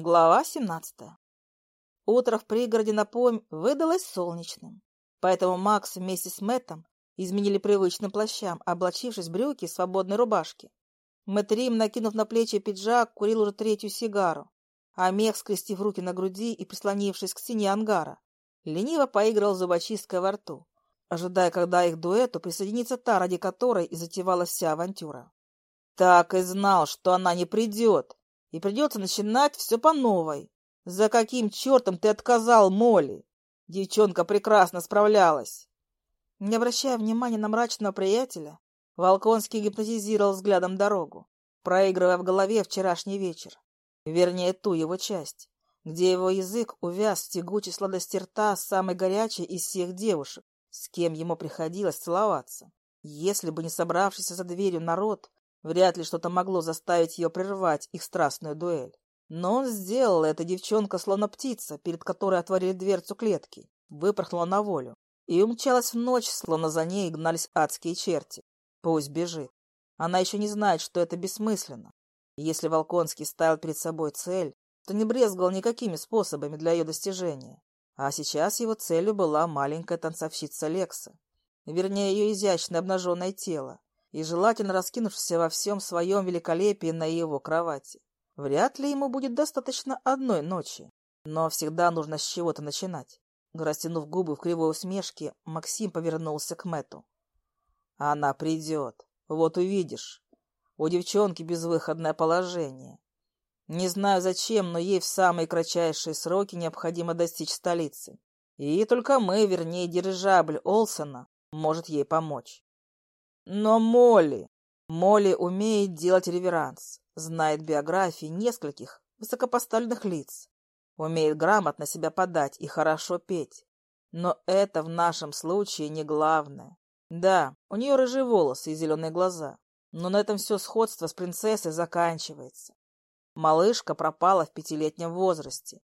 Глава 17. Утро в пригороде на Пойм выдалось солнечным, поэтому Макс вместе с Мэттом изменили привычным плащам, облачившись в брюки и свободной рубашки. Мэтт Рим, накинув на плечи пиджак, курил уже третью сигару, а Мех, скрестив руки на груди и прислонившись к стене ангара, лениво поиграл зубочисткой во рту, ожидая, когда их дуэту присоединится та, ради которой и затевалась вся авантюра. Так и знал, что она не придет, и придется начинать все по новой. За каким чертом ты отказал Молли? Девчонка прекрасно справлялась. Не обращая внимания на мрачного приятеля, Волконский гипнотизировал взглядом дорогу, проигрывая в голове вчерашний вечер. Вернее, ту его часть, где его язык увяз в тягучей сладости рта самой горячей из всех девушек, с кем ему приходилось целоваться. Если бы не собравшийся за дверью народ, Вряд ли что-то могло заставить ее прервать их страстную дуэль. Но он сделал это, девчонка, словно птица, перед которой отворили дверцу клетки, выпорхнула на волю и умчалась в ночь, словно за ней гнались адские черти. Пусть бежит. Она еще не знает, что это бессмысленно. если Волконский ставил перед собой цель, то не брезговал никакими способами для ее достижения. А сейчас его целью была маленькая танцовщица Лекса. Вернее, ее изящное обнаженное тело, и желательно раскинувшись во всем своем великолепии на его кровати. Вряд ли ему будет достаточно одной ночи, но всегда нужно с чего-то начинать. Растянув губы в кривой усмешке, Максим повернулся к Мэту. «Она придет. Вот увидишь. У девчонки безвыходное положение. Не знаю зачем, но ей в самые кратчайшие сроки необходимо достичь столицы. И только мы, вернее, дирижабль Олсона, может ей помочь. Но Молли... Молли умеет делать реверанс, знает биографии нескольких высокопоставленных лиц, умеет грамотно себя подать и хорошо петь. Но это в нашем случае не главное. Да, у нее рыжие волосы и зеленые глаза, но на этом все сходство с принцессой заканчивается. Малышка пропала в пятилетнем возрасте.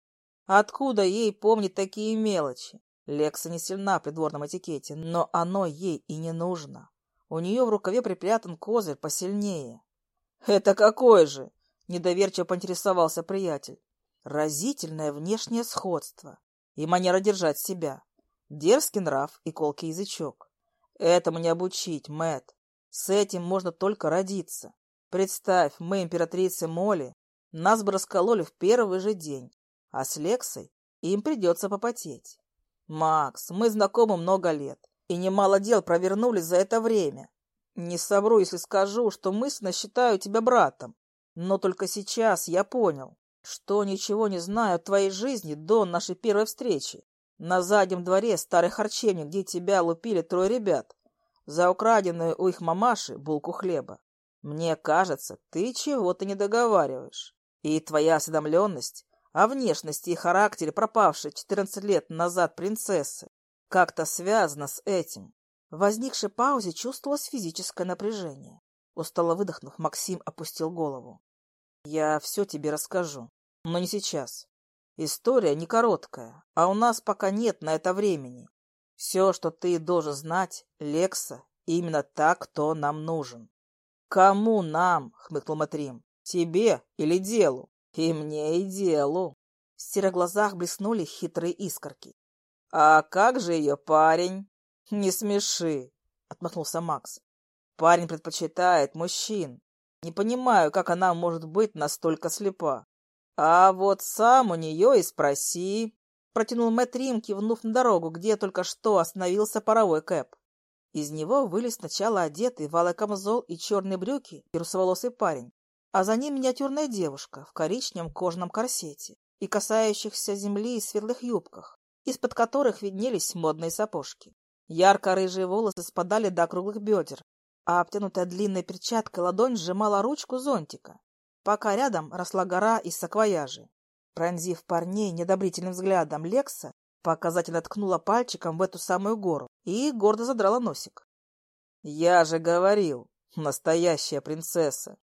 Откуда ей помнить такие мелочи? Лекса не сильна в придворном этикете, но оно ей и не нужно. У нее в рукаве припрятан козырь посильнее. — Это какой же? — недоверчиво поинтересовался приятель. — Разительное внешнее сходство и манера держать себя. Дерзкий нрав и колкий язычок. Этому не обучить, Мэт. С этим можно только родиться. Представь, мы, императрицы Моли, нас бы раскололи в первый же день, а с Лексой им придется попотеть. Макс, мы знакомы много лет и немало дел провернулись за это время. Не совру, если скажу, что мысленно считаю тебя братом. Но только сейчас я понял, что ничего не знаю о твоей жизни до нашей первой встречи. На заднем дворе старой харчевни, где тебя лупили трое ребят, за украденную у их мамаши булку хлеба. Мне кажется, ты чего-то не договариваешь. И твоя осведомленность о внешности и характере пропавшей 14 лет назад принцессы как-то связано с этим. В возникшей паузе чувствовалось физическое напряжение. Устало выдохнув, Максим опустил голову. «Я все тебе расскажу, но не сейчас. История не короткая, а у нас пока нет на это времени. Все, что ты должен знать, Лекса, именно так, кто нам нужен». «Кому нам?» — хмыкнул Матрим. «Тебе или делу?» «И мне, и делу». В серых глазах блеснули хитрые искорки. «А как же ее парень?» «Не смеши», — отмахнулся Макс. «Парень предпочитает мужчин. Не понимаю, как она может быть настолько слепа. А вот сам у нее и спроси», — протянул Мэтт Рим, кивнув на дорогу, где только что остановился паровой кэп. Из него вылез сначала одетый в алый камзол и черные брюки и русоволосый парень, а за ним миниатюрная девушка в коричневом кожаном корсете и касающихся земли и светлых юбках из-под которых виднелись модные сапожки. Ярко-рыжие волосы спадали до круглых бедер, а обтянутая длинной перчаткой ладонь сжимала ручку зонтика, пока рядом росла гора из саквояжей. Пронзив парней недобрительным взглядом Лекса, показательно ткнула пальчиком в эту самую гору и гордо задрала носик. — Я же говорил, настоящая принцесса.